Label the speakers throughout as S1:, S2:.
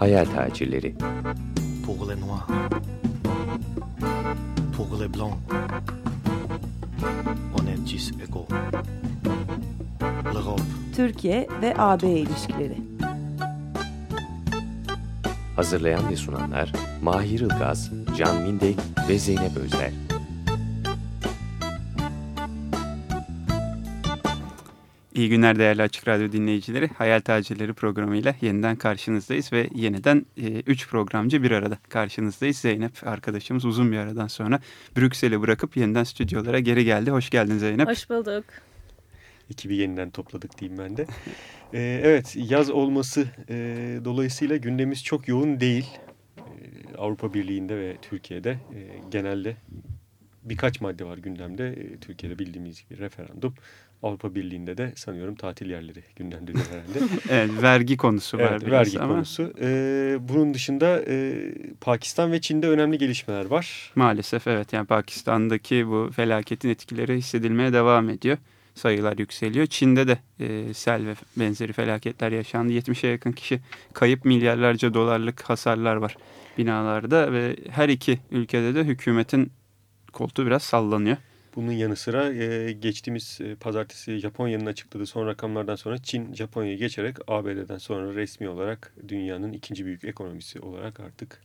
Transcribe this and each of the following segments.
S1: Hayal tacirleri.
S2: Pour les noirs. Pour les blancs. On est tous égaux. L'Europe.
S3: Türkiye ve AB ilişkileri.
S1: Hazırlayan ve sunanlar Mahir Ilgaz, Can Mindek ve Zeynep Özler.
S4: İyi günler değerli Açık Radyo dinleyicileri. Hayal Tacirleri programıyla yeniden karşınızdayız ve yeniden 3 e, programcı bir arada karşınızdayız. Zeynep arkadaşımız uzun bir aradan sonra Brüksel'i bırakıp yeniden stüdyolara geri geldi. Hoş geldin Zeynep.
S5: Hoş bulduk.
S6: Ekibi yeniden topladık diyeyim ben de. Ee, evet yaz olması e, dolayısıyla gündemimiz çok yoğun değil. Ee, Avrupa Birliği'nde ve Türkiye'de e, genelde birkaç madde var gündemde. E, Türkiye'de bildiğimiz gibi referandum. Avrupa Birliği'nde de sanıyorum tatil yerleri gündemde herhalde.
S4: evet, vergi konusu var.
S6: Evet, vergi ama. konusu. Ee, bunun dışında e, Pakistan ve Çin'de önemli gelişmeler var.
S4: Maalesef evet. Yani Pakistan'daki bu felaketin etkileri hissedilmeye devam ediyor. Sayılar yükseliyor. Çin'de de e, sel ve benzeri felaketler yaşandı. 70'e yakın kişi kayıp milyarlarca dolarlık hasarlar var binalarda ve her iki ülkede de hükümetin koltuğu biraz sallanıyor.
S6: Bunun yanı sıra e, geçtiğimiz e, pazartesi Japonya'nın açıkladığı son rakamlardan sonra Çin Japonya'yı geçerek ABD'den sonra resmi olarak dünyanın ikinci büyük ekonomisi olarak artık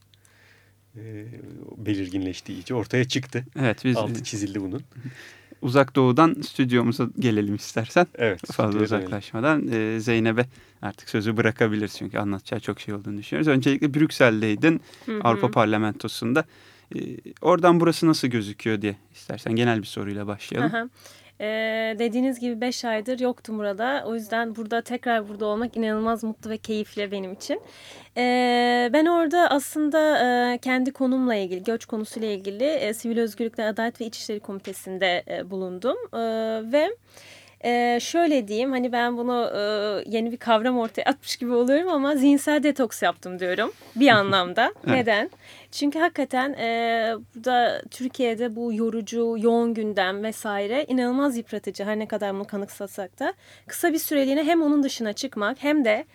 S6: e, belirginleştiği için ortaya çıktı.
S4: Evet, biz,
S6: Altı çizildi bunun.
S4: Uzak Doğu'dan stüdyomuza gelelim istersen.
S6: Evet.
S4: Fazla uzaklaşmadan e, Zeynep'e artık sözü bırakabilir çünkü anlatacağı çok şey olduğunu düşünüyoruz. Öncelikle Brüksel'deydin hı hı. Avrupa Parlamentosu'nda. E, oradan burası nasıl gözüküyor diye istersen genel bir soruyla başlayalım.
S5: Aha. Ee, dediğiniz gibi 5 aydır yoktum burada. O yüzden burada tekrar burada olmak inanılmaz mutlu ve keyifli benim için. Ee, ben orada aslında e, kendi konumla ilgili, göç konusuyla ilgili e, Sivil Özgürlükler Adalet ve İçişleri Komitesi'nde e, bulundum. E, ve... Ee, şöyle diyeyim hani ben bunu e, yeni bir kavram ortaya atmış gibi oluyorum ama zihinsel detoks yaptım diyorum. Bir anlamda. Neden? Çünkü hakikaten e, burada Türkiye'de bu yorucu, yoğun gündem vesaire inanılmaz yıpratıcı. Her ne kadar bunu kanıksasak da. Kısa bir süreliğine hem onun dışına çıkmak hem de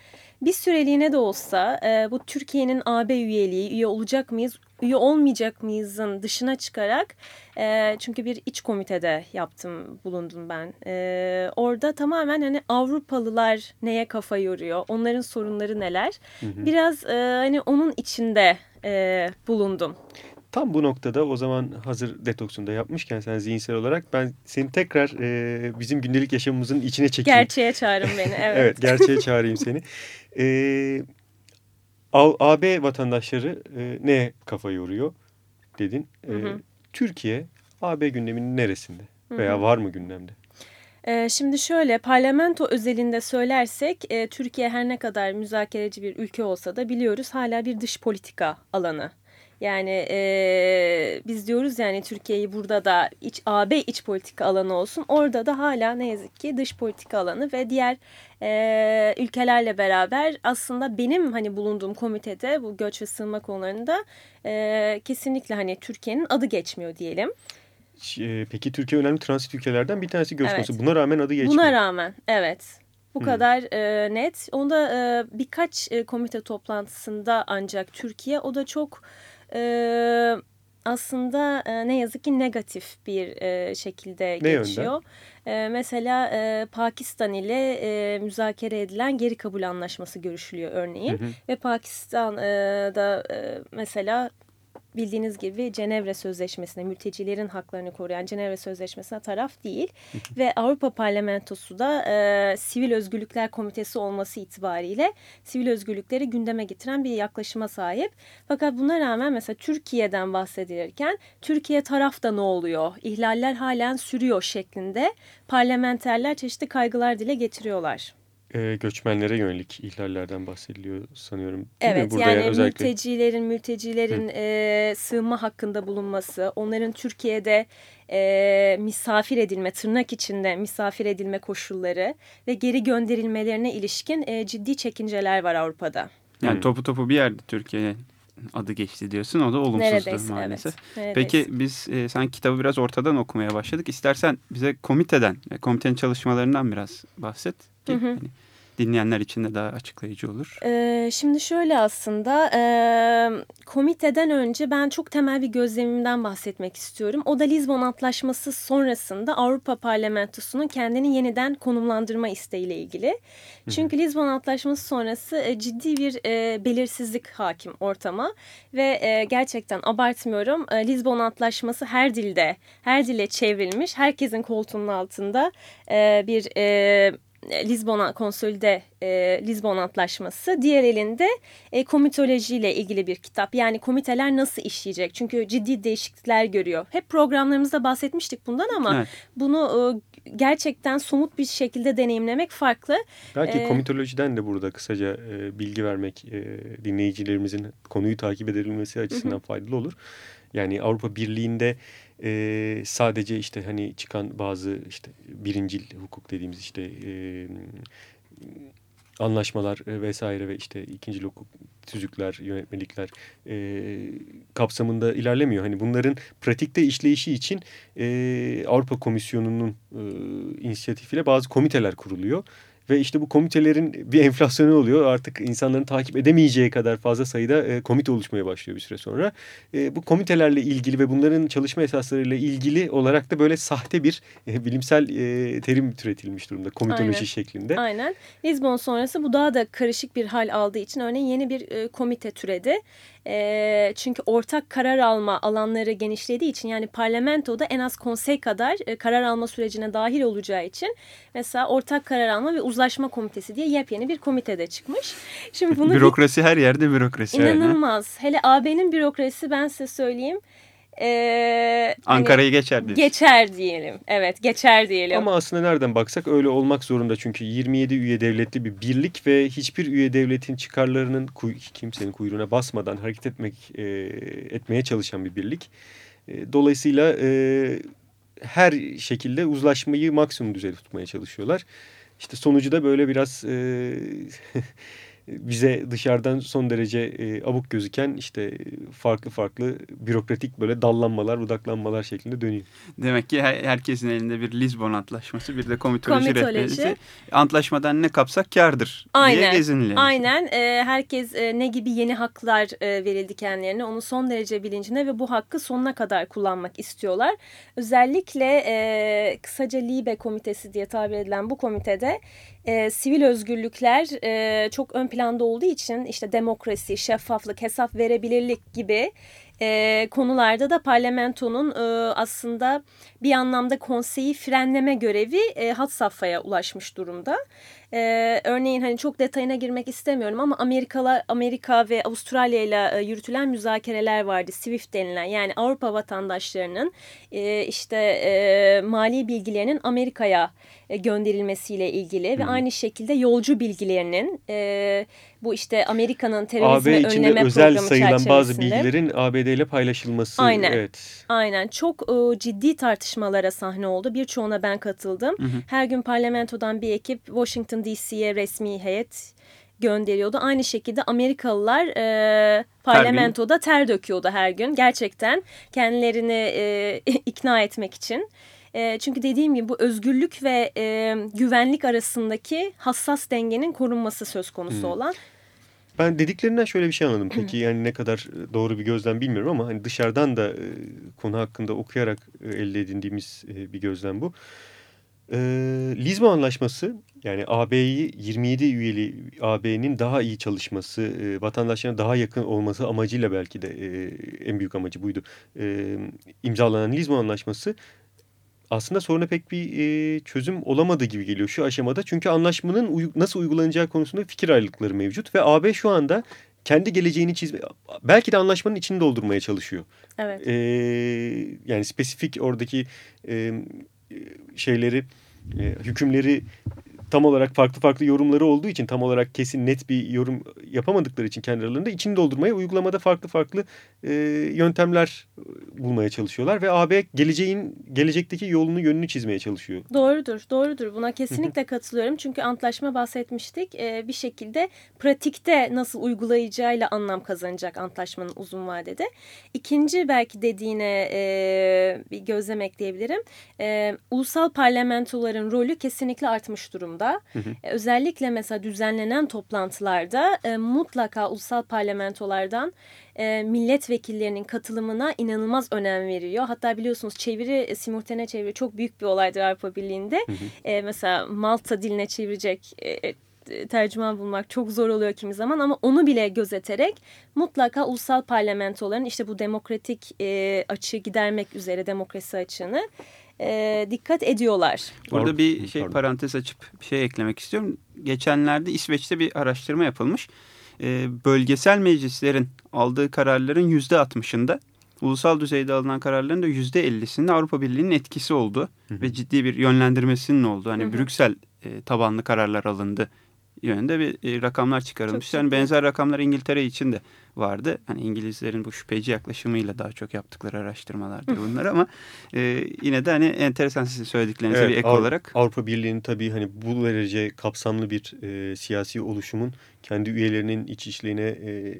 S5: bir süreliğine de olsa e, bu Türkiye'nin AB üyeliği, üye olacak mıyız, üye olmayacak mıyızın dışına çıkarak e, çünkü bir iç komitede yaptım bulundum ben. E, orada tamamen hani Avrupalılar neye kafa yoruyor, onların sorunları neler. Hı hı. Biraz e, hani onun içinde e, bulundum.
S6: Tam bu noktada o zaman hazır detoksunda yapmışken sen zihinsel olarak ben seni tekrar e, bizim gündelik yaşamımızın içine çekeyim.
S5: Gerçeğe çağırın beni. Evet,
S6: evet gerçeğe çağırayım seni. E, AB vatandaşları e, neye kafa yoruyor dedin. E, hı hı. Türkiye AB gündeminin neresinde veya hı hı. var mı gündemde?
S5: E, şimdi şöyle parlamento özelinde söylersek e, Türkiye her ne kadar müzakereci bir ülke olsa da biliyoruz hala bir dış politika alanı. Yani e, biz diyoruz yani Türkiye'yi burada da iç, AB iç politika alanı olsun. Orada da hala ne yazık ki dış politika alanı ve diğer e, ülkelerle beraber aslında benim hani bulunduğum komitede bu göç ve sığınma konularında e, kesinlikle hani Türkiye'nin adı geçmiyor diyelim.
S6: Peki Türkiye önemli transit ülkelerden bir tanesi göç evet. konusu. Buna rağmen adı geçmiyor.
S5: Buna rağmen evet. Bu hmm. kadar e, net. Onda e, birkaç e, komite toplantısında ancak Türkiye o da çok e, aslında e, ne yazık ki negatif bir e, şekilde ne geçiyor. E, mesela e, Pakistan ile e, müzakere edilen geri kabul anlaşması görüşülüyor örneğin. Hı hı. Ve Pakistan'da e, e, mesela bildiğiniz gibi Cenevre Sözleşmesi'ne mültecilerin haklarını koruyan Cenevre Sözleşmesi'ne taraf değil. ve Avrupa Parlamentosu da e, Sivil Özgürlükler Komitesi olması itibariyle sivil özgürlükleri gündeme getiren bir yaklaşıma sahip. Fakat buna rağmen mesela Türkiye'den bahsedilirken Türkiye tarafta ne oluyor? İhlaller halen sürüyor şeklinde parlamenterler çeşitli kaygılar dile getiriyorlar
S6: e, göçmenlere yönelik ihlallerden bahsediliyor sanıyorum. Değil
S5: evet mi? Burada yani özellikle... mültecilerin mültecilerin e, sığınma hakkında bulunması, onların Türkiye'de e, misafir edilme, tırnak içinde misafir edilme koşulları ve geri gönderilmelerine ilişkin e, ciddi çekinceler var Avrupa'da.
S4: Yani topu topu bir yerde Türkiye adı geçti diyorsun. O da olumsuzdur
S5: Neredeyse
S4: maalesef.
S5: evet. Neredeyse.
S4: Peki biz e, sen kitabı biraz ortadan okumaya başladık. İstersen bize komiteden, e, komitenin çalışmalarından biraz bahset. Ki,
S5: Hı hı.
S4: hani, dinleyenler için de daha açıklayıcı olur.
S5: Ee, şimdi şöyle aslında e, komiteden önce ben çok temel bir gözlemimden bahsetmek istiyorum. O da Lizbon Antlaşması sonrasında Avrupa Parlamentosu'nun kendini yeniden konumlandırma isteğiyle ilgili. Çünkü Lizbon Antlaşması sonrası e, ciddi bir e, belirsizlik hakim ortama ve e, gerçekten abartmıyorum e, Lizbon Antlaşması her dilde, her dile çevrilmiş, herkesin koltuğunun altında e, bir... E, Lizbon konsolide e, Lizbon Antlaşması. Diğer elinde e, komitoloji ile ilgili bir kitap. Yani komiteler nasıl işleyecek? Çünkü ciddi değişiklikler görüyor. Hep programlarımızda bahsetmiştik bundan ama
S4: Evet.
S5: bunu e, gerçekten somut bir şekilde deneyimlemek farklı.
S6: Belki
S5: Ee,
S6: komitolojiden de burada kısaca e, bilgi vermek e, dinleyicilerimizin konuyu takip edebilmesi açısından faydalı olur. Yani Avrupa Birliği'nde e, sadece işte hani çıkan bazı işte birincil hukuk dediğimiz işte e, anlaşmalar vesaire ve işte ikinci hukuk tüzükler, yönetmelikler e, kapsamında ilerlemiyor. Hani bunların pratikte işleyişi için e, Avrupa Komisyonu'nun e, inisiyatifiyle bazı komiteler kuruluyor. Ve işte bu komitelerin bir enflasyonu oluyor. Artık insanların takip edemeyeceği kadar fazla sayıda e, komite oluşmaya başlıyor bir süre sonra. E, bu komitelerle ilgili ve bunların çalışma esaslarıyla ilgili olarak da böyle sahte bir e, bilimsel e, terim türetilmiş durumda. Komitoloji
S5: Aynen.
S6: şeklinde.
S5: Aynen. Lizbon sonrası bu daha da karışık bir hal aldığı için örneğin yeni bir e, komite türedi. E, çünkü ortak karar alma alanları genişlediği için yani parlamentoda en az konsey kadar e, karar alma sürecine dahil olacağı için mesela ortak karar alma ve uzlaşma komitesi diye yepyeni bir komitede çıkmış. Şimdi bunu
S4: Bürokrasi her yerde bürokrasi. yani.
S5: inanılmaz. Hele AB'nin bürokrasisi ben size söyleyeyim. E, hani
S4: Ankara'yı geçer diyorsun.
S5: geçer diyelim. Evet, geçer diyelim.
S6: Ama aslında nereden baksak öyle olmak zorunda. Çünkü 27 üye devletli bir birlik ve hiçbir üye devletin çıkarlarının kimsenin kuyruğuna basmadan hareket etmek e, etmeye çalışan bir birlik. E, dolayısıyla e, her şekilde uzlaşmayı maksimum düzeyde tutmaya çalışıyorlar. İşte sonucu da böyle biraz e, bize dışarıdan son derece e, abuk gözüken işte farklı farklı bürokratik böyle dallanmalar, budaklanmalar şeklinde dönüyor.
S4: Demek ki her- herkesin elinde bir Lizbon Antlaşması bir de komitoloji,
S5: Komitoloji.
S4: rehberisi. Antlaşmadan ne kapsak kardır diye
S5: Aynen.
S4: geziniliyor.
S5: Aynen. E, herkes e, ne gibi yeni haklar e, verildi kendilerine onu son derece bilincinde ve bu hakkı sonuna kadar kullanmak istiyorlar. Özellikle e, kısaca Libe Komitesi diye tabir edilen bu komitede e, sivil özgürlükler e, çok ön planda olduğu için işte demokrasi, şeffaflık, hesap verebilirlik gibi e, konularda da parlamentonun e, aslında bir anlamda konseyi frenleme görevi e, had safhaya ulaşmış durumda. E, örneğin hani çok detayına girmek istemiyorum ama Amerikalar, Amerika ve Avustralya ile yürütülen müzakereler vardı. SWIFT denilen yani Avrupa vatandaşlarının e, işte e, mali bilgilerinin Amerika'ya gönderilmesiyle ilgili ve aynı şekilde yolcu bilgilerinin e, bu işte Amerika'nın terörizmi
S6: AB
S5: önleme
S6: özel sayılan bazı bilgilerin ABD ile paylaşılması.
S5: Aynen.
S6: Evet.
S5: Aynen çok e, ciddi tartışmalara sahne oldu. Birçoğuna ben katıldım. Her gün parlamentodan bir ekip Washington DC'ye resmi heyet gönderiyordu. Aynı şekilde Amerikalılar e, parlamentoda ter döküyordu her gün. Gerçekten kendilerini e, ikna etmek için. E, çünkü dediğim gibi bu özgürlük ve e, güvenlik arasındaki hassas dengenin korunması söz konusu olan.
S6: Ben dediklerinden şöyle bir şey anladım. Peki yani ne kadar doğru bir gözlem bilmiyorum ama hani dışarıdan da e, konu hakkında okuyarak e, elde edindiğimiz e, bir gözlem bu. E, Lizbon Anlaşması yani AB'yi 27 üyeli AB'nin daha iyi çalışması, e, vatandaşlarına daha yakın olması amacıyla belki de e, en büyük amacı buydu. E, imzalanan Lizbon Anlaşması aslında soruna pek bir e, çözüm olamadığı gibi geliyor şu aşamada. Çünkü anlaşmanın uy- nasıl uygulanacağı konusunda fikir ayrılıkları mevcut. Ve AB şu anda kendi geleceğini çizme, belki de anlaşmanın içini doldurmaya çalışıyor.
S5: Evet.
S6: E, yani spesifik oradaki e, şeyleri, e, hükümleri tam olarak farklı farklı yorumları olduğu için tam olarak kesin net bir yorum yapamadıkları için kendi aralarında içini doldurmaya uygulamada farklı farklı e, yöntemler bulmaya çalışıyorlar ve AB geleceğin gelecekteki yolunu yönünü çizmeye çalışıyor.
S5: Doğrudur, doğrudur. Buna kesinlikle katılıyorum. Çünkü antlaşma bahsetmiştik. Ee, bir şekilde pratikte nasıl uygulayacağıyla anlam kazanacak antlaşmanın uzun vadede. İkinci belki dediğine e, bir gözlem ekleyebilirim. E, ulusal parlamentoların rolü kesinlikle artmış durumda. E, özellikle mesela düzenlenen toplantılarda e, mutlaka ulusal parlamentolardan e, milletvekillerinin katılımına inanılmaz önem veriyor. Hatta biliyorsunuz çeviri, e, simultane çeviri çok büyük bir olaydır Avrupa Birliği'nde. E, mesela Malta diline çevirecek e, e, tercüman bulmak çok zor oluyor kimi zaman ama onu bile gözeterek mutlaka ulusal parlamentoların işte bu demokratik e, açığı gidermek üzere demokrasi açığını e, dikkat ediyorlar.
S4: Burada bir şey
S6: pardon.
S4: parantez açıp bir şey eklemek istiyorum. Geçenlerde İsveç'te bir araştırma yapılmış. Ee, bölgesel meclislerin aldığı kararların yüzde altmışında ulusal düzeyde alınan kararların da yüzde ellisinde Avrupa Birliği'nin etkisi oldu ve ciddi bir yönlendirmesinin olduğu. Hani
S5: Hı hı.
S4: Brüksel e, tabanlı kararlar alındı yönünde bir e, rakamlar çıkarılmış.
S5: Çok
S4: Yani benzer rakamlar İngiltere için de vardı. Hani İngilizlerin bu şüpheci yaklaşımıyla daha çok yaptıkları araştırmalardır bunlar ama e, yine de hani enteresan sizin söylediklerinize bir ek
S6: Av-
S4: olarak.
S6: Avrupa Birliği'nin tabii hani bu derece kapsamlı bir e, siyasi oluşumun kendi üyelerinin iç işliğine, e,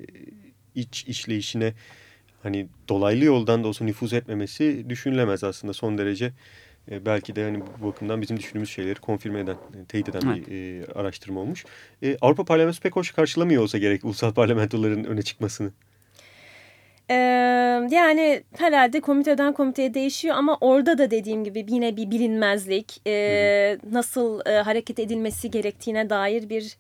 S6: iç işleyişine hani dolaylı yoldan da olsa nüfuz etmemesi düşünülemez aslında son derece. E, belki de hani bu bakımdan bizim düşündüğümüz şeyleri konfirme eden, e, teyit eden
S4: Evet.
S6: bir e, araştırma olmuş. E, Avrupa Parlamentosu pek hoş karşılamıyor olsa gerek ulusal parlamentoların öne çıkmasını.
S5: Ee, yani herhalde komiteden komiteye değişiyor ama orada da dediğim gibi yine bir bilinmezlik, e, nasıl e, hareket edilmesi gerektiğine dair bir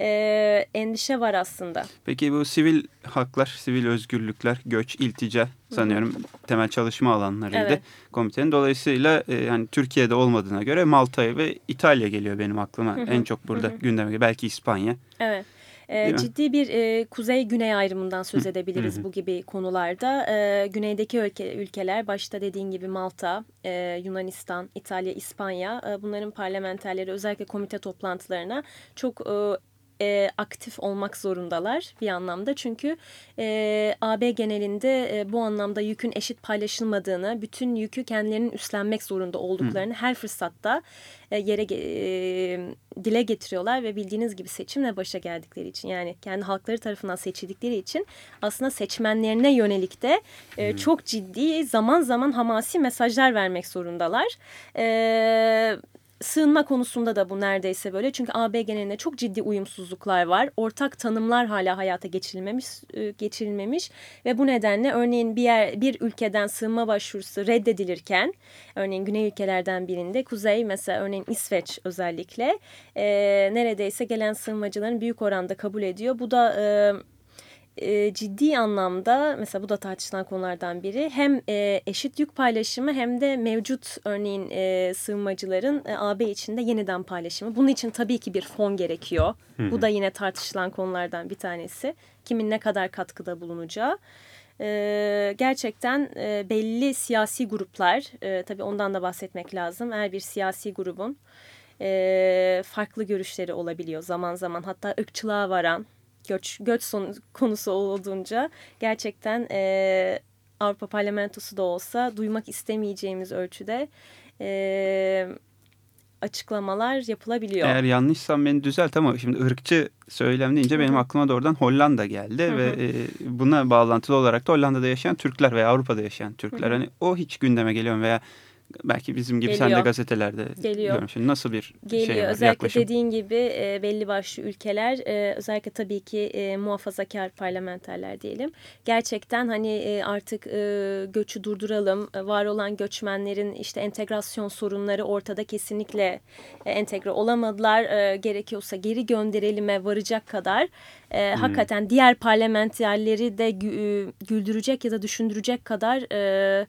S5: e, endişe var aslında.
S4: Peki bu sivil haklar, sivil özgürlükler, göç, iltica sanıyorum temel çalışma alanlarıydı
S5: Evet.
S4: komitenin. Dolayısıyla e, yani Türkiye'de olmadığına göre Malta ve İtalya geliyor benim aklıma.
S5: Hı hı.
S4: En çok burada
S5: Hı hı.
S4: gündeme. Belki İspanya.
S5: Evet. Ee, ciddi bir e, kuzey-güney ayrımından söz edebiliriz
S6: Hı hı.
S5: bu gibi konularda. Ee, güneydeki ülke, ülkeler başta dediğin gibi Malta, e, Yunanistan, İtalya, İspanya e, bunların parlamenterleri özellikle komite toplantılarına çok e, e, aktif olmak zorundalar bir anlamda. Çünkü e, AB genelinde e, bu anlamda yükün eşit paylaşılmadığını, bütün yükü kendilerinin üstlenmek zorunda olduklarını her fırsatta e, yere e, dile getiriyorlar ve bildiğiniz gibi seçimle başa geldikleri için yani kendi halkları tarafından seçildikleri için aslında seçmenlerine yönelik de e, çok ciddi zaman zaman hamasi mesajlar vermek zorundalar. E, Sığınma konusunda da bu neredeyse böyle. Çünkü AB genelinde çok ciddi uyumsuzluklar var. Ortak tanımlar hala hayata geçirilmemiş, e, geçirilmemiş ve bu nedenle örneğin bir yer bir ülkeden sığınma başvurusu reddedilirken örneğin güney ülkelerden birinde kuzey mesela örneğin İsveç özellikle e, neredeyse gelen sığınmacıların büyük oranda kabul ediyor. Bu da e, e, ciddi anlamda mesela bu da tartışılan konulardan biri hem e, eşit yük paylaşımı hem de mevcut örneğin e, sığınmacıların e, AB içinde yeniden paylaşımı. Bunun için tabii ki bir fon gerekiyor. Bu da yine tartışılan konulardan bir tanesi. Kimin ne kadar katkıda bulunacağı. E, gerçekten e, belli siyasi gruplar, e, tabii ondan da bahsetmek lazım. Her bir siyasi grubun e, farklı görüşleri olabiliyor zaman zaman. Hatta ırkçılığa varan, göç, göç son, konusu olduğunca gerçekten e, Avrupa Parlamentosu da olsa duymak istemeyeceğimiz ölçüde e, açıklamalar yapılabiliyor.
S4: Eğer yanlışsam beni düzelt ama şimdi ırkçı söylem deyince benim aklıma da oradan Hollanda geldi
S5: Hı hı.
S4: ve e, buna bağlantılı olarak da Hollanda'da yaşayan Türkler veya Avrupa'da yaşayan Türkler
S5: Hı hı.
S4: hani o hiç gündeme geliyor veya belki bizim gibi sen de
S5: Geliyor.
S4: gazetelerde
S5: Geliyor.
S4: görmüşsün. Nasıl bir
S5: Geliyor.
S4: şey var,
S5: özellikle
S4: yaklaşım?
S5: dediğin gibi e, belli başlı ülkeler e, özellikle tabii ki e, muhafazakar parlamenterler diyelim. Gerçekten hani e, artık e, göçü durduralım. E, var olan göçmenlerin işte entegrasyon sorunları ortada kesinlikle e, entegre olamadılar. E, gerekiyorsa geri gönderilime varacak kadar e,
S4: Hmm.
S5: hakikaten diğer parlamenterleri de gü- güldürecek ya da düşündürecek kadar e,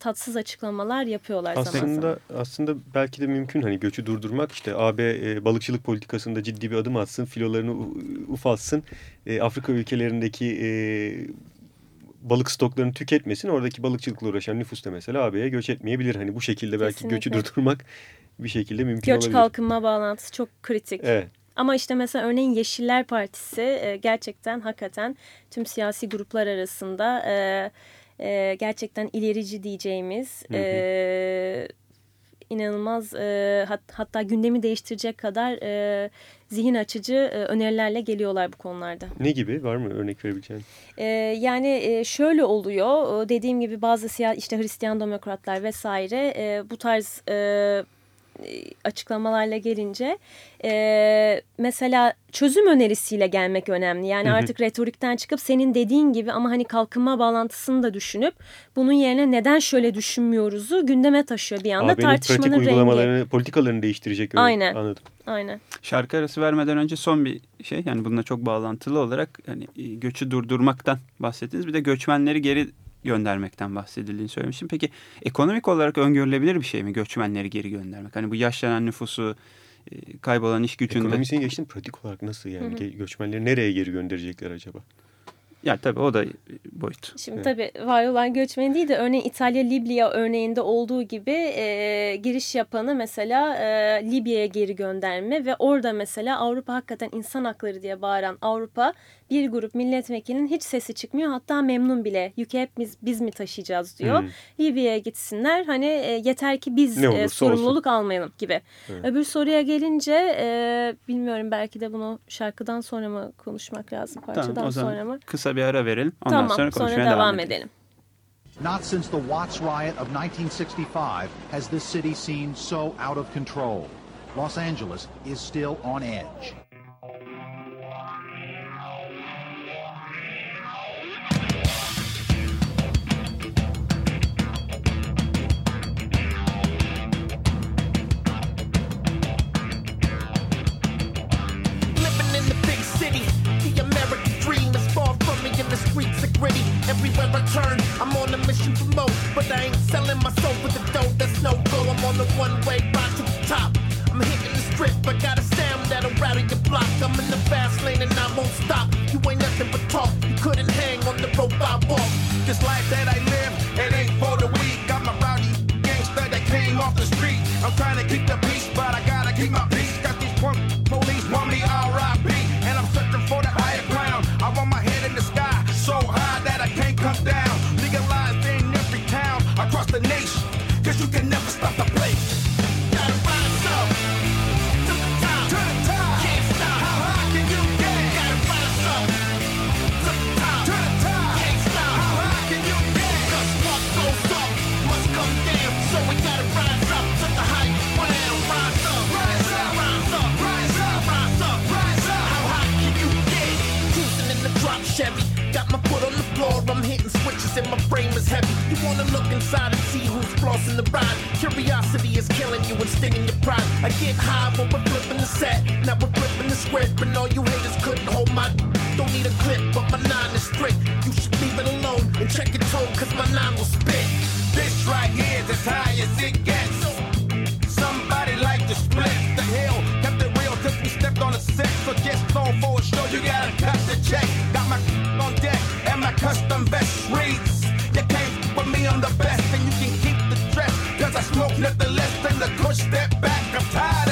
S5: tatsız açıklamalar yapıyorlar zaman zaman.
S6: Aslında aslında belki de mümkün hani göçü durdurmak işte AB e, balıkçılık politikasında ciddi bir adım atsın, filolarını u- ufaltsın, e, Afrika ülkelerindeki e, balık stoklarını tüketmesin. Oradaki balıkçılıkla uğraşan nüfus da mesela AB'ye göç etmeyebilir. Hani bu şekilde belki göçü
S5: Kesinlikle.
S6: durdurmak bir şekilde mümkün
S5: Göç
S6: olabilir.
S5: kalkınma bağlantısı çok kritik.
S6: Evet.
S5: Ama işte mesela örneğin Yeşiller Partisi e, gerçekten hakikaten tüm siyasi gruplar arasında e, gerçekten ilerici diyeceğimiz
S6: Hı hı.
S5: e, inanılmaz e, hat, hatta gündemi değiştirecek kadar e, zihin açıcı e, önerilerle geliyorlar bu konularda.
S6: Ne gibi? Var mı örnek verebileceğin?
S5: E, yani e, şöyle oluyor e, dediğim gibi bazı siyah işte Hristiyan demokratlar vesaire e, bu tarz e, açıklamalarla gelince e, mesela çözüm önerisiyle gelmek önemli. Yani
S6: Hı hı.
S5: artık retorikten çıkıp senin dediğin gibi ama hani kalkınma bağlantısını da düşünüp bunun yerine neden şöyle düşünmüyoruzu gündeme taşıyor bir anda
S6: AB'nin pratik
S5: tartışmanın rengi.
S6: uygulamalarını, politikalarını değiştirecek. öyle.
S5: Aynen.
S6: Anladım.
S5: Aynen.
S4: Şarkı arası vermeden önce son bir şey yani bununla çok bağlantılı olarak hani e, göçü durdurmaktan bahsettiniz. Bir de göçmenleri geri göndermekten bahsedildiğini söylemiştim. Peki ekonomik olarak öngörülebilir bir şey mi göçmenleri geri göndermek? Hani bu yaşlanan nüfusu, e, kaybolan iş gücünde.
S6: Ekonomisini geçtin pratik olarak nasıl yani?
S5: Hı hı.
S6: Göçmenleri nereye geri gönderecekler acaba?
S4: Ya tabii o da boyut.
S5: Şimdi
S6: Evet.
S5: tabii var olan göçmen değil de örneğin İtalya Libya örneğinde olduğu gibi e, giriş yapanı mesela e, Libya'ya geri gönderme ve orada mesela Avrupa hakikaten insan hakları diye bağıran Avrupa bir grup milletvekilinin hiç sesi çıkmıyor hatta memnun bile yükü hep biz, biz mi taşıyacağız diyor.
S6: Hmm.
S5: Libya'ya gitsinler hani e, yeter ki biz
S6: Ne
S5: e, sorumluluk almayalım gibi.
S6: Evet.
S5: Öbür soruya gelince e, bilmiyorum belki de bunu şarkıdan sonra mı konuşmak lazım parçadan
S4: Tamam o zaman
S5: sonra mı?
S4: kısa bir ara verelim. Ondan
S5: Tamam
S4: sonra
S5: sonra,
S4: konuşmaya
S5: devam,
S4: devam,
S5: edelim.
S7: Not since the Watts riot of 1965 has this city seemed so out of control. Los Angeles is still on edge.
S8: Gritty. Everywhere I turn, I'm on a mission for more. But I ain't selling my soul for the dough, that's no go. I'm on the one way ride to the top. I'm hitting the strip, I got Chevy. Got my foot on the floor. I'm hitting switches and my frame is heavy. You wanna look inside and see who's flossing the ride. Curiosity is killing you and stinging your pride. I get high when we're flipping the set. Now we're flipping the script. And all you haters couldn't hold my. Don't need a clip, but my nine is strict. You should leave it alone and check your tone, cause my nine will spit.
S9: This right here is as high as it gets. Somebody like to split the hill. Stepped on the set. So just know for a show, you gotta cut the check. Got my on deck and my custom vest reads. You can't with me, I'm the best, and you can keep the dress. Cause I smoke nothing less than the push step back. I'm tired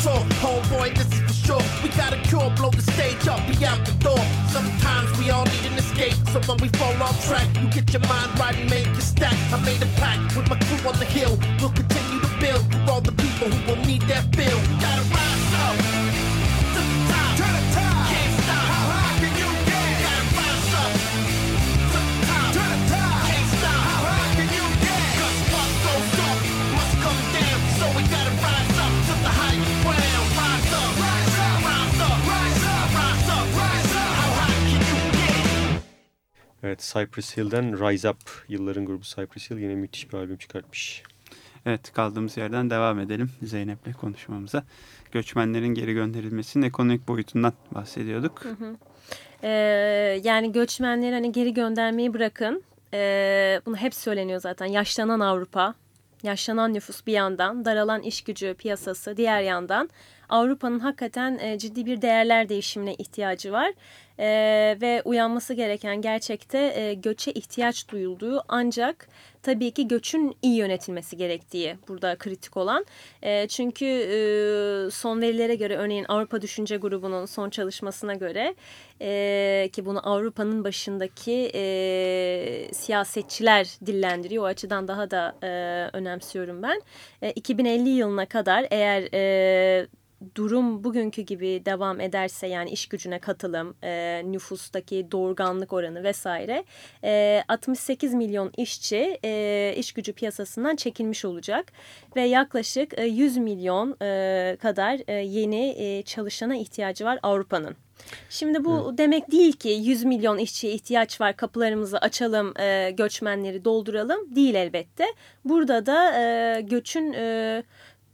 S8: tour, homeboy. This is for sure. We got a cure, blow the stage up, be out the door. Sometimes we all need an escape, so when we fall off track, you get your mind right and make your stack. I made a pact with my crew on the hill. We'll continue to build for all the people who will need that bill. Gotta rise
S6: Evet Cypress Hill'den Rise Up. Yılların grubu Cypress Hill yine müthiş bir albüm çıkartmış.
S4: Evet kaldığımız yerden devam edelim Zeynep'le konuşmamıza. Göçmenlerin geri gönderilmesinin ekonomik boyutundan bahsediyorduk.
S5: Hı hı. Ee, yani göçmenleri hani geri göndermeyi bırakın. Ee, bunu hep söyleniyor zaten. Yaşlanan Avrupa, yaşlanan nüfus bir yandan, daralan iş gücü piyasası diğer yandan. Avrupa'nın hakikaten e, ciddi bir değerler değişimine ihtiyacı var. E, ve uyanması gereken gerçekte e, göçe ihtiyaç duyulduğu ancak tabii ki göçün iyi yönetilmesi gerektiği burada kritik olan. E, çünkü e, son verilere göre örneğin Avrupa Düşünce Grubu'nun son çalışmasına göre e, ki bunu Avrupa'nın başındaki e, siyasetçiler dillendiriyor. O açıdan daha da e, önemsiyorum ben. E, 2050 yılına kadar eğer... E, durum bugünkü gibi devam ederse yani iş gücüne katılım, e, nüfustaki doğurganlık oranı vesaire e, 68 milyon işçi e, iş gücü piyasasından çekilmiş olacak ve yaklaşık e, 100 milyon e, kadar e, yeni e, çalışana ihtiyacı var Avrupa'nın. Şimdi bu evet. demek değil ki 100 milyon işçiye ihtiyaç var kapılarımızı açalım e, göçmenleri dolduralım değil elbette. Burada da e, göçün e,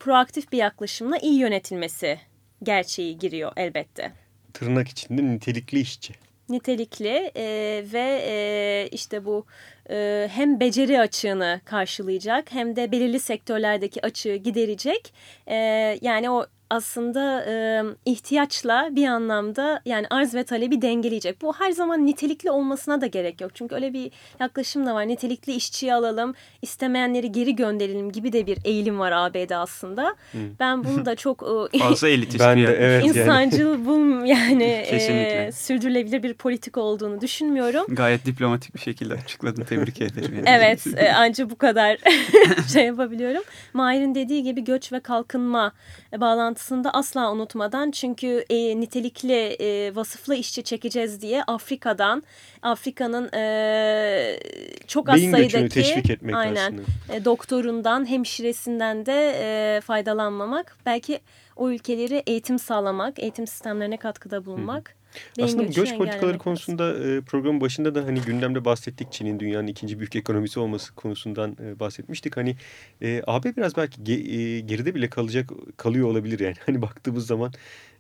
S5: proaktif bir yaklaşımla iyi yönetilmesi gerçeği giriyor elbette.
S6: Tırnak içinde nitelikli işçi.
S5: Nitelikli e, ve e, işte bu e, hem beceri açığını karşılayacak hem de belirli sektörlerdeki açığı giderecek. E, yani o aslında e, ihtiyaçla bir anlamda yani arz ve talebi dengeleyecek. Bu her zaman nitelikli olmasına da gerek yok. Çünkü öyle bir yaklaşım da var. Nitelikli işçiyi alalım, istemeyenleri geri gönderelim gibi de bir eğilim var AB'de aslında. Hı. Ben bunu da çok
S4: fazla elitist ben
S6: de, evet,
S5: insancıl yani. bul yani e, sürdürülebilir bir politik olduğunu düşünmüyorum.
S4: Gayet diplomatik bir şekilde açıkladın. Tebrik ederim. Yani.
S5: Evet, e, ancak bu kadar şey yapabiliyorum. Mahir'in dediği gibi göç ve kalkınma bağlantısı toplantısında asla unutmadan çünkü e, nitelikli e, vasıflı işçi çekeceğiz diye Afrika'dan Afrika'nın e, çok az
S6: Beyin
S5: sayıdaki
S6: teşvik etmek
S5: aynen e, doktorundan hemşiresinden de e, faydalanmamak belki o ülkeleri eğitim sağlamak eğitim sistemlerine katkıda bulunmak. Hı.
S6: Aslında bu göç politikaları konusunda e, programın başında da hani gündemde bahsettik. Çin'in dünyanın ikinci büyük ekonomisi olması konusundan e, bahsetmiştik. Hani e, AB biraz belki ge, e, geride bile kalacak kalıyor olabilir yani. Hani baktığımız zaman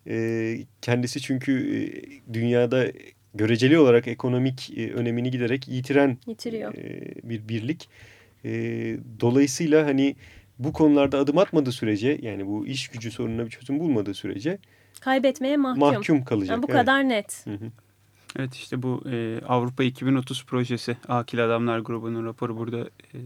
S6: e, kendisi çünkü e, dünyada göreceli olarak ekonomik e, önemini giderek yitiren
S5: Yitiriyor.
S6: E, bir birlik. E, dolayısıyla hani bu konularda adım atmadığı sürece yani bu iş gücü sorununa bir çözüm bulmadığı sürece
S5: Kaybetmeye mahkum.
S6: Mahkum kalacak.
S5: Yani bu evet. kadar net. Hı
S4: hı. Evet işte bu e, Avrupa 2030 projesi Akil Adamlar grubunun raporu burada e,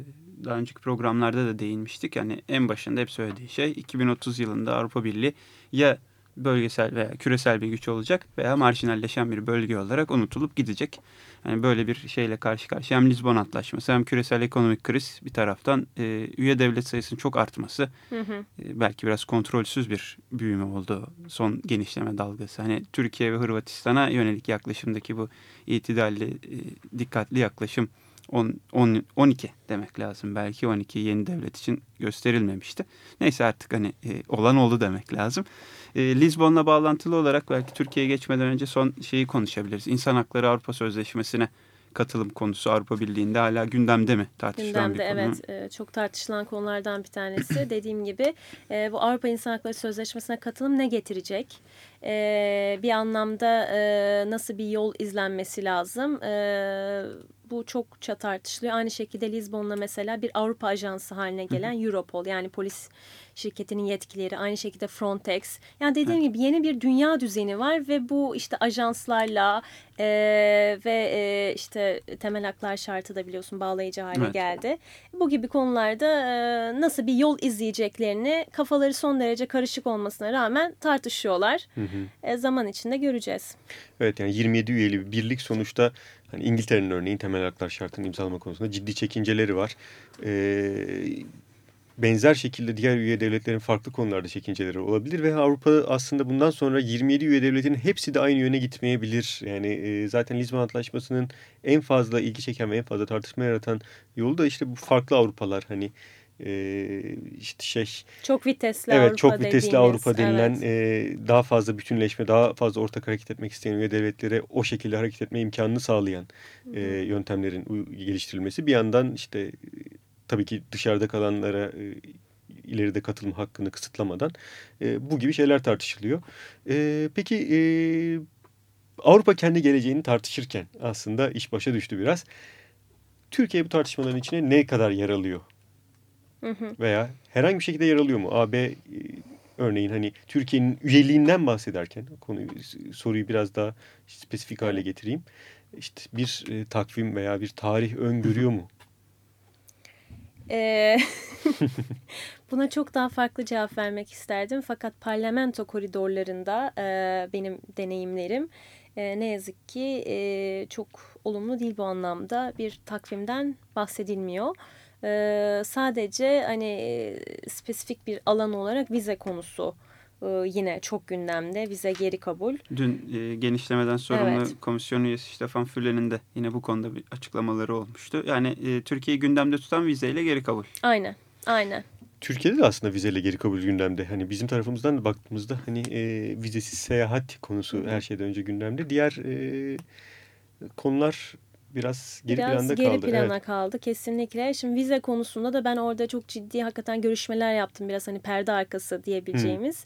S4: daha önceki programlarda da değinmiştik. Yani en başında hep söylediği şey 2030 yılında Avrupa Birliği ya bölgesel veya küresel bir güç olacak veya marjinalleşen bir bölge olarak unutulup gidecek. Yani böyle bir şeyle karşı karşıya hem Lizbon Antlaşması hem küresel ekonomik kriz bir taraftan e, üye devlet sayısının çok artması hı hı. E, belki biraz kontrolsüz bir büyüme oldu son genişleme dalgası. Hani Türkiye ve Hırvatistan'a yönelik yaklaşımdaki bu itidalli, e, dikkatli yaklaşım 10, 10, 12 demek lazım. Belki 12 yeni devlet için gösterilmemişti. Neyse artık hani e, olan oldu demek lazım. E, Lizbon'la bağlantılı olarak belki Türkiye'ye geçmeden önce son şeyi konuşabiliriz. İnsan Hakları Avrupa Sözleşmesi'ne katılım konusu Avrupa Birliği'nde hala gündemde mi tartışılan gündemde,
S5: bir konu? Evet, e, çok tartışılan konulardan bir tanesi. Dediğim gibi e, bu Avrupa İnsan Hakları Sözleşmesi'ne katılım ne getirecek? E, bir anlamda nasıl bir yol izlenmesi lazım? E, bu çokça tartışılıyor. Aynı şekilde Lizbon'la mesela bir Avrupa ajansı haline gelen Europol yani polis şirketinin yetkileri aynı şekilde Frontex. Yani dediğim evet. gibi yeni bir dünya düzeni var ve bu işte ajanslarla e, ve e, işte temel haklar şartı da biliyorsun bağlayıcı hale evet. geldi. Bu gibi konularda e, nasıl bir yol izleyeceklerini kafaları son derece karışık olmasına rağmen tartışıyorlar. Hı hı. E, zaman içinde göreceğiz.
S6: Evet yani 27 üyeli bir birlik sonuçta hani İngiltere'nin örneğin temel haklar şartını imzalama konusunda ciddi çekinceleri var. Ee, benzer şekilde diğer üye devletlerin farklı konularda çekinceleri olabilir ve Avrupa aslında bundan sonra 27 üye devletin hepsi de aynı yöne gitmeyebilir. Yani e, zaten Lizbon Antlaşması'nın en fazla ilgi çeken ve en fazla tartışma yaratan yolu da işte bu farklı Avrupalar hani e, işte şey
S5: Çok vitesli
S6: evet
S5: Avrupa
S6: çok vitesli
S5: dediğimiz,
S6: Avrupa denilen
S5: evet.
S6: e, daha fazla bütünleşme, daha fazla ortak hareket etmek isteyen üye devletlere o şekilde hareket etme imkanını sağlayan e, yöntemlerin geliştirilmesi. Bir yandan işte tabii ki dışarıda kalanlara e, ileride katılım hakkını kısıtlamadan e, bu gibi şeyler tartışılıyor. E, peki e, Avrupa kendi geleceğini tartışırken aslında iş başa düştü biraz. Türkiye bu tartışmaların içine ne kadar yer alıyor?
S5: Hı hı.
S6: veya herhangi bir şekilde yer alıyor mu? AB e, örneğin hani Türkiye'nin üyeliğinden bahsederken konuyu soruyu biraz daha spesifik hale getireyim. İşte bir e, takvim veya bir tarih öngörüyor mu?
S5: Ee, buna çok daha farklı cevap vermek isterdim. Fakat parlamento koridorlarında e, benim deneyimlerim e, ne yazık ki e, çok olumlu değil bu anlamda. Bir takvimden bahsedilmiyor. E, sadece hani spesifik bir alan olarak vize konusu e, yine çok gündemde. Vize geri kabul.
S4: Dün e, genişlemeden sorumlu
S5: Evet.
S4: komisyon üyesi Stefan Füller'in de yine bu konuda bir açıklamaları olmuştu. Yani e, Türkiye'yi gündemde tutan vizeyle geri kabul.
S5: Aynen. Aynen.
S6: Türkiye'de de aslında vizeyle geri kabul gündemde. Hani bizim tarafımızdan da baktığımızda hani e, vizesiz seyahat konusu her şeyden önce gündemde. Diğer e, konular biraz geri
S5: Biraz
S6: planda
S5: geri
S6: kaldı.
S5: plana
S6: Evet.
S5: kaldı kesinlikle. Şimdi vize konusunda da ben orada çok ciddi hakikaten görüşmeler yaptım. Biraz hani perde arkası diyebileceğimiz.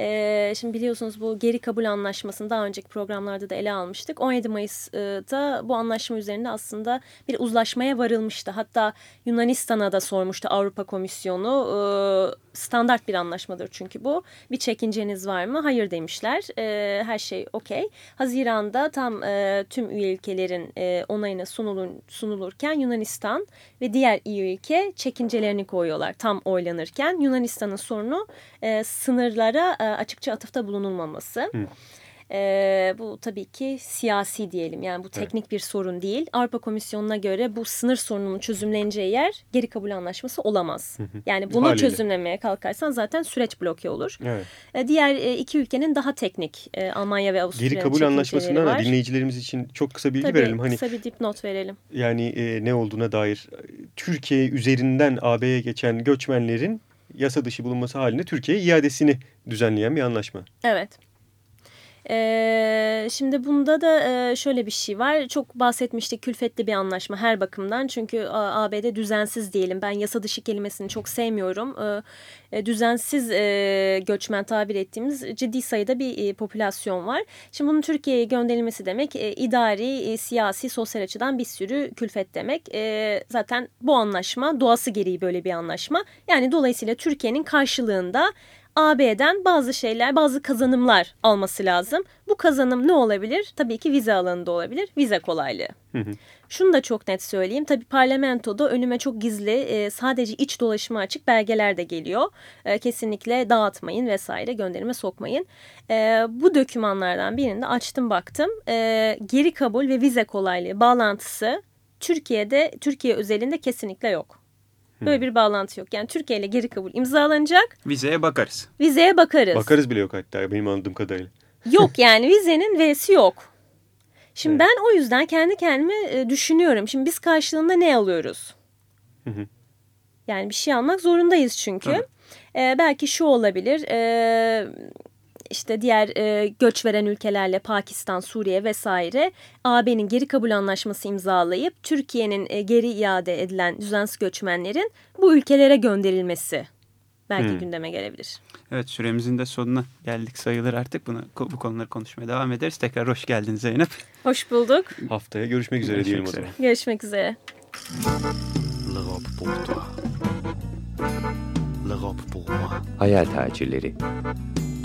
S5: Ee, şimdi biliyorsunuz bu geri kabul anlaşmasını daha önceki programlarda da ele almıştık. 17 Mayıs'ta bu anlaşma üzerinde aslında bir uzlaşmaya varılmıştı. Hatta Yunanistan'a da sormuştu Avrupa Komisyonu. Ee, standart bir anlaşmadır çünkü bu. Bir çekinceniz var mı? Hayır demişler. Ee, her şey okey. Haziran'da tam e, tüm üye ülkelerin e, onayına sunulun, sunulurken Yunanistan ve diğer üye ülke çekincelerini koyuyorlar tam oylanırken. Yunanistan'ın sorunu e, sınırlara e, açıkça atıfta bulunulmaması.
S6: Hı.
S5: E, bu tabii ki siyasi diyelim yani bu teknik bir sorun değil. Avrupa Komisyonu'na göre bu sınır sorununun çözümleneceği yer geri kabul anlaşması olamaz. Yani bunu
S6: Haliyle.
S5: çözümlemeye kalkarsan zaten süreç bloke olur.
S6: Evet.
S5: E, Diğer e, iki ülkenin daha teknik e, Almanya ve Avusturya'nın
S6: Geri kabul anlaşmasından da
S5: var.
S6: dinleyicilerimiz için çok kısa bilgi
S5: Tabii
S6: verelim. Hani
S5: kısa bir dipnot verelim.
S6: yani e, ne olduğuna dair e, Türkiye üzerinden AB'ye geçen göçmenlerin yasa dışı bulunması halinde Türkiye'ye iadesini düzenleyen bir anlaşma.
S5: Evet. Ee, şimdi bunda da e, şöyle bir şey var. Çok bahsetmiştik külfetli bir anlaşma her bakımdan. Çünkü ABD düzensiz diyelim. Ben yasa dışı kelimesini çok sevmiyorum. Ee, e, düzensiz e, göçmen tabir ettiğimiz ciddi sayıda bir e, popülasyon var. Şimdi bunun Türkiye'ye gönderilmesi demek e, idari, e, siyasi, sosyal açıdan bir sürü külfet demek. E, zaten bu anlaşma doğası gereği böyle bir anlaşma. Yani dolayısıyla Türkiye'nin karşılığında AB'den bazı şeyler, bazı kazanımlar alması lazım. Bu kazanım ne olabilir? Tabii ki vize alanında olabilir. Vize kolaylığı. Şunu da çok net söyleyeyim. Tabii parlamentoda önüme çok gizli, e, sadece iç dolaşıma açık belgeler de geliyor. E, kesinlikle dağıtmayın vesaire, gönderime sokmayın. E, bu dokümanlardan birini de açtım baktım. Geri kabul ve vize kolaylığı bağlantısı Türkiye'de, Türkiye özelinde kesinlikle yok. Böyle bir bağlantı yok. Yani Türkiye ile geri kabul imzalanacak.
S4: Vizeye bakarız.
S5: Vizeye bakarız.
S6: Bakarız bile yok hatta benim anladığım kadarıyla.
S5: Yok yani vizenin V'si yok. Şimdi ben o yüzden kendi kendime e, düşünüyorum. Şimdi biz karşılığında ne alıyoruz?
S6: Hı hı.
S5: Yani bir şey almak zorundayız çünkü.
S4: Tabii.
S5: E, belki şu olabilir. E, işte diğer e, göç veren ülkelerle Pakistan, Suriye vesaire AB'nin geri kabul anlaşması imzalayıp Türkiye'nin e, geri iade edilen düzensiz göçmenlerin bu ülkelere gönderilmesi belki
S6: Hmm.
S5: gündeme gelebilir.
S4: Evet süremizin de sonuna geldik sayılır artık. Bunu, bu konuları konuşmaya devam ederiz. Tekrar hoş geldin Zeynep.
S5: Hoş bulduk.
S6: Haftaya görüşmek üzere
S4: Görüşmek
S6: diyelim o zaman.
S5: Görüşmek üzere.
S2: L'Europe pour toi. L'Europe pour moi.
S1: Hayal tacirleri.